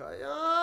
Kaya.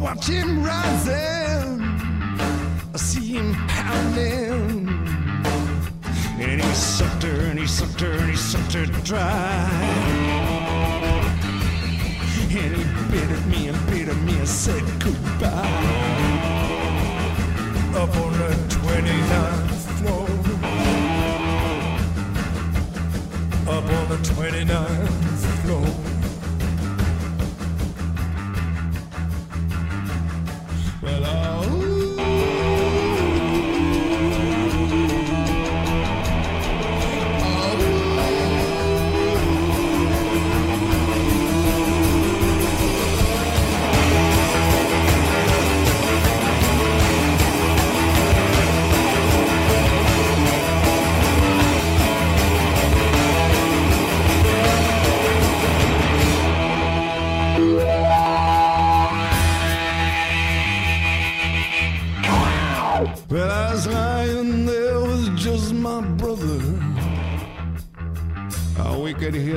Watch him rising, I see him pounding. And he sucked her, and he sucked her, and he sucked her dry. And he bit at me, and bit at me, and said goodbye. Up on the 29th floor. Up on the 29th floor. will.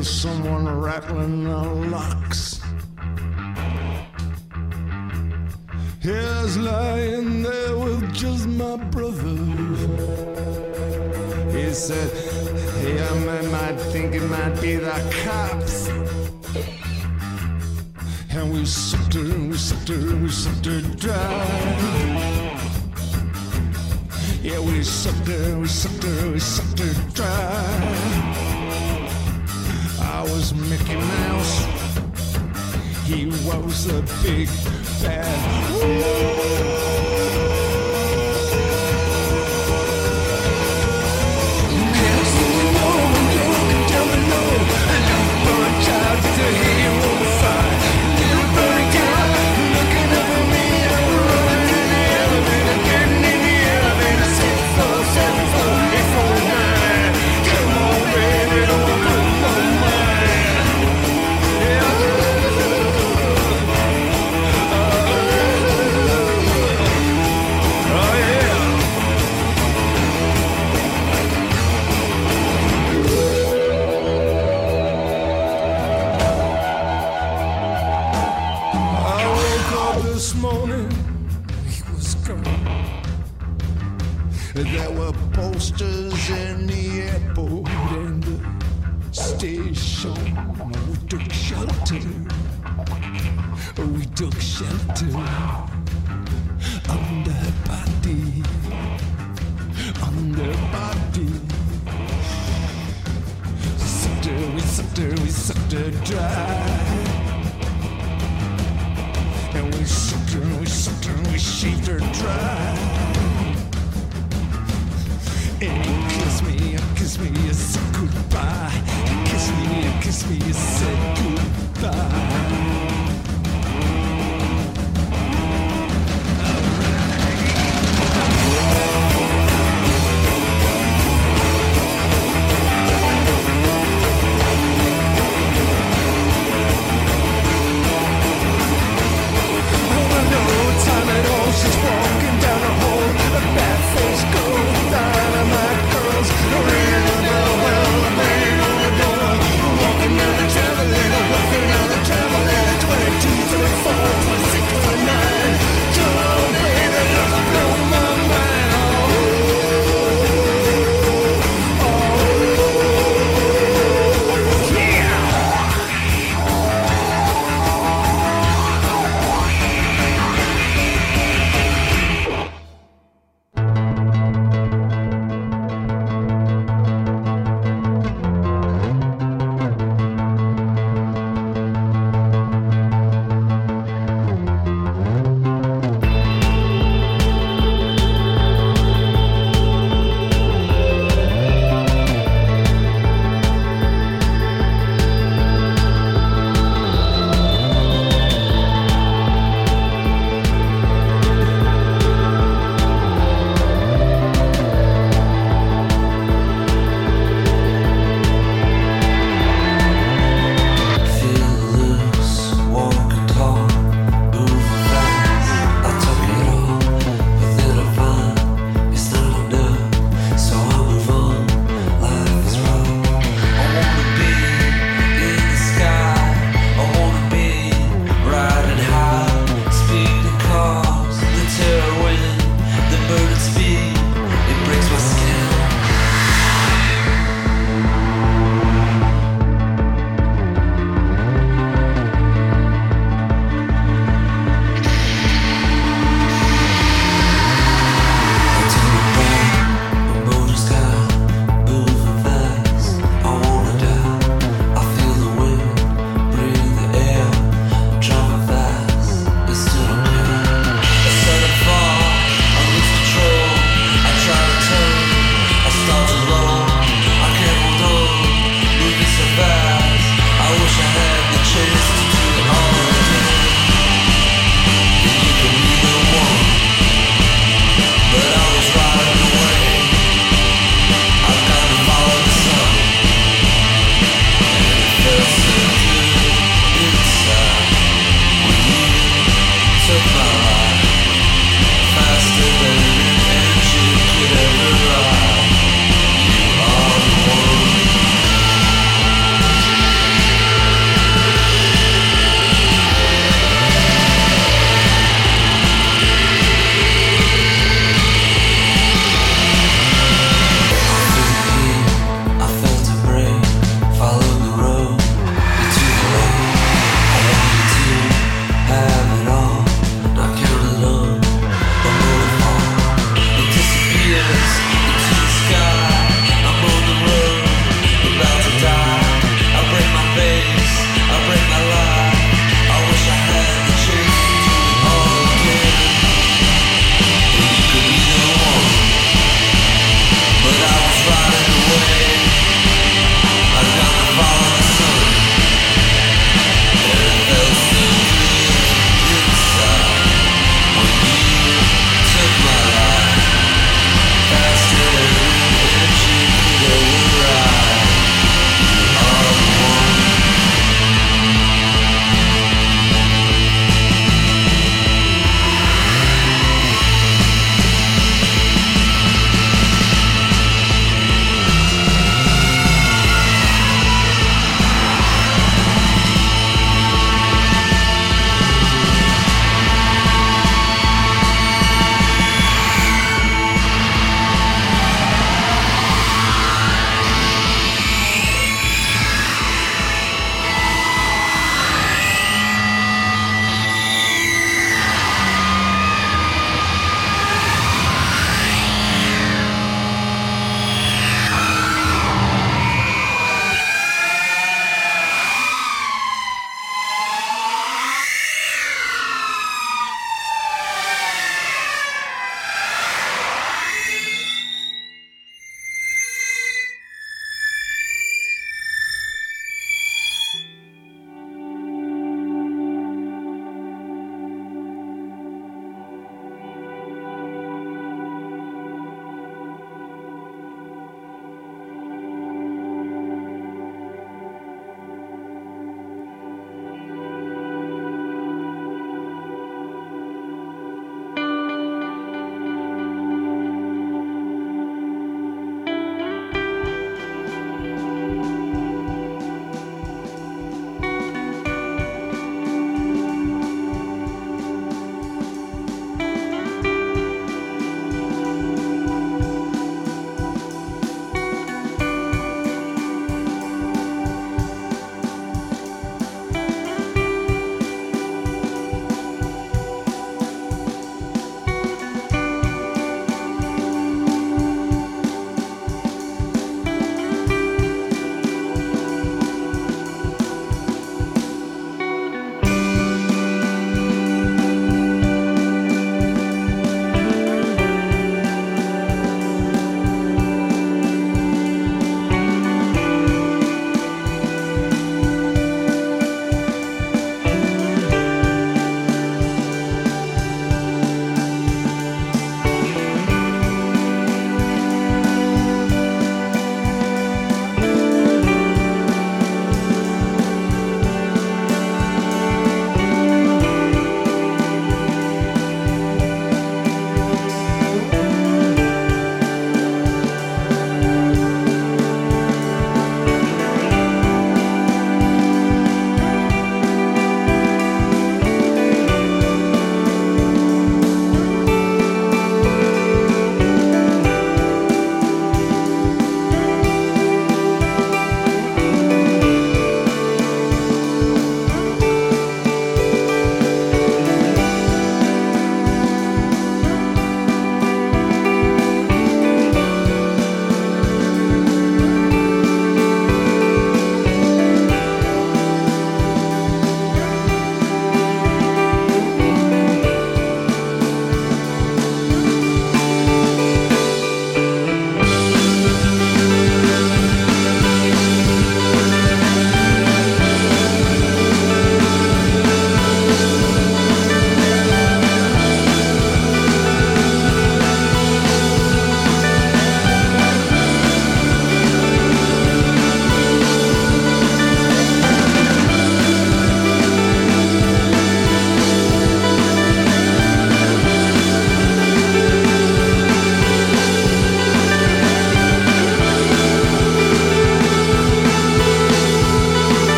Hear someone rattling the locks. He was lying there with just my brother. He said, Yeah, man might think it might be the cops. And we sucked her, we sucked her, we sucked her dry. Yeah, we sucked her, we sucked her, we sucked her dry. Was Mickey Mouse. He was a big bad. Oh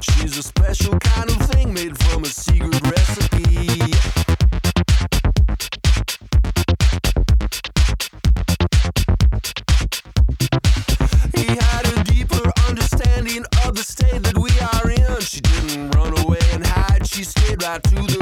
She's a special kind of thing made from a secret recipe. He had a deeper understanding of the state that we are in. She didn't run away and hide, she stayed right to the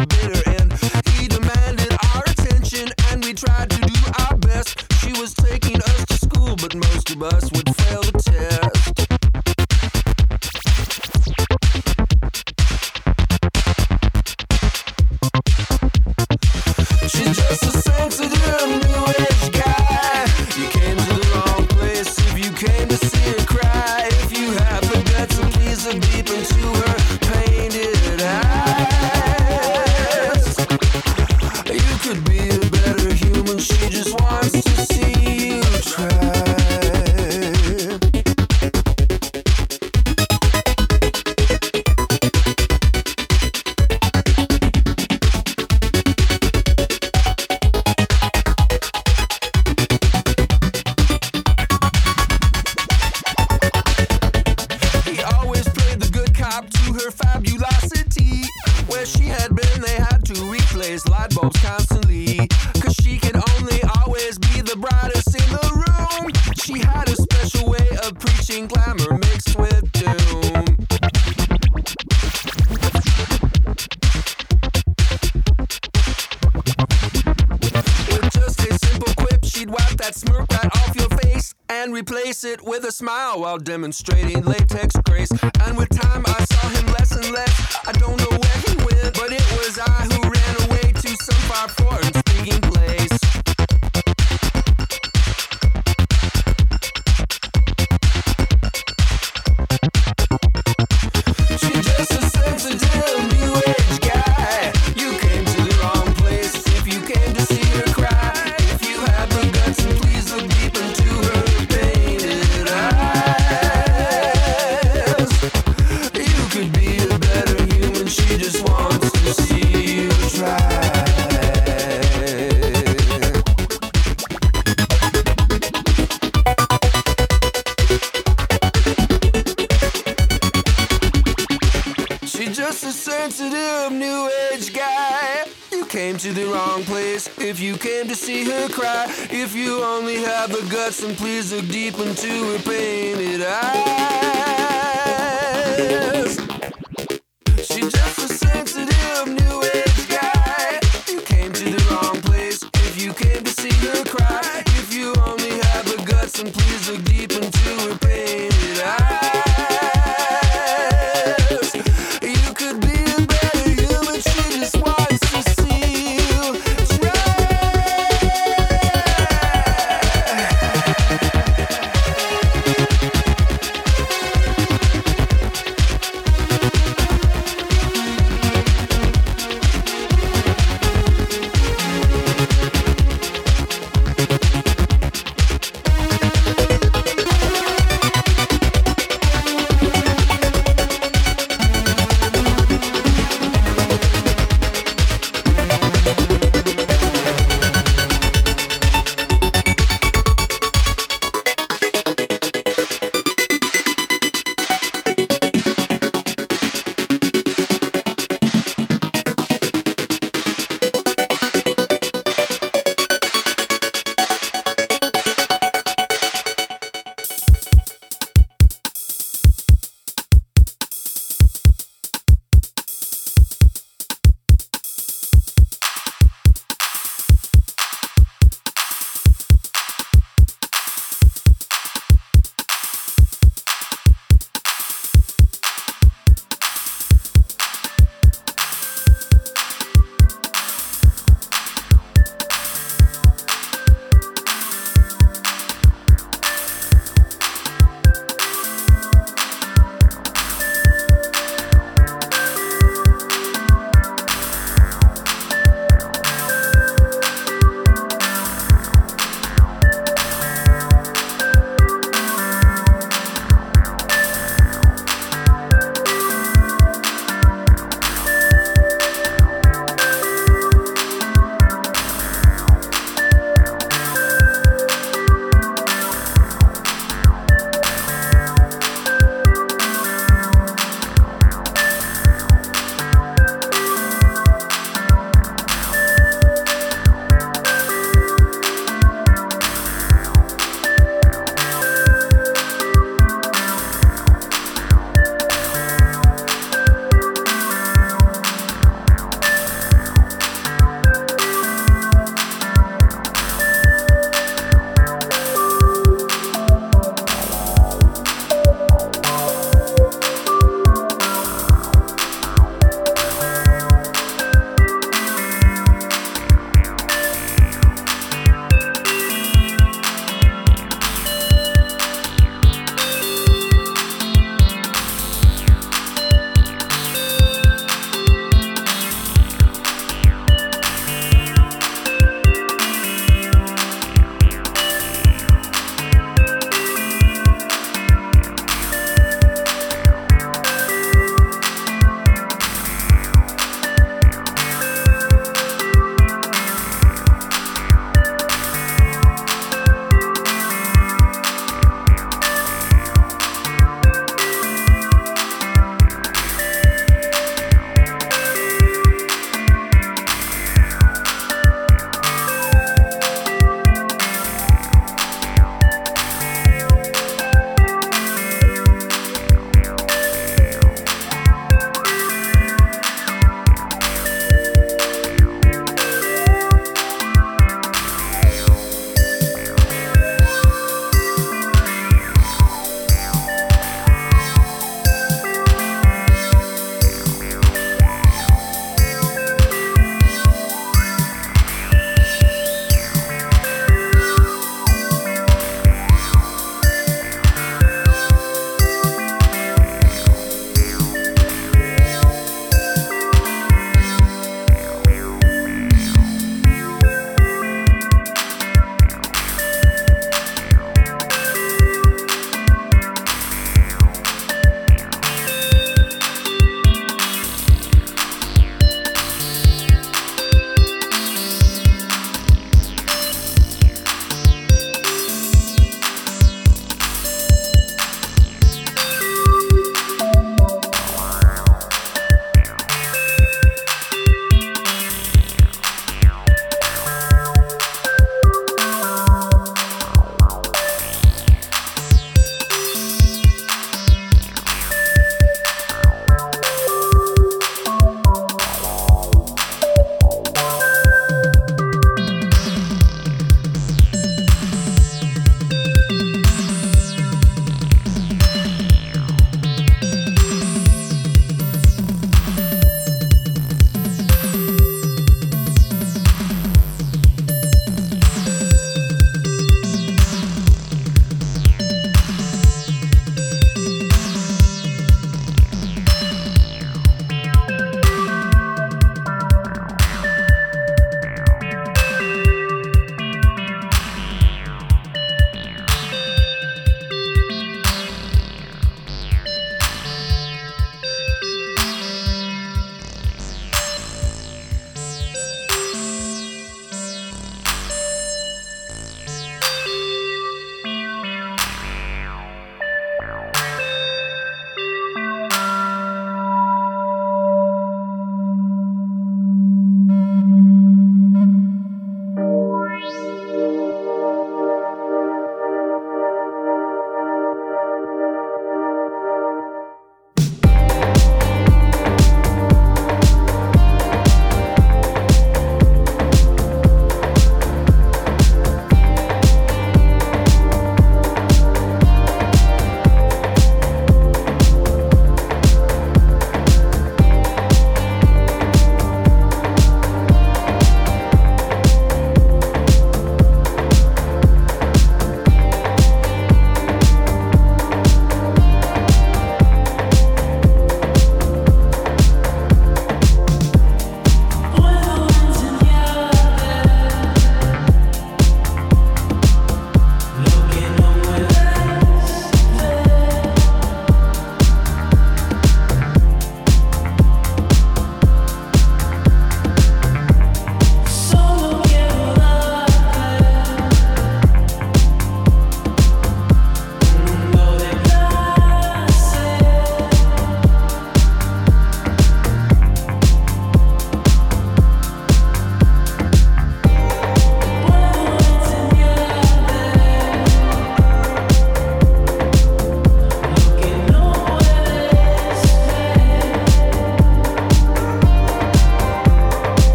smile while demonstrating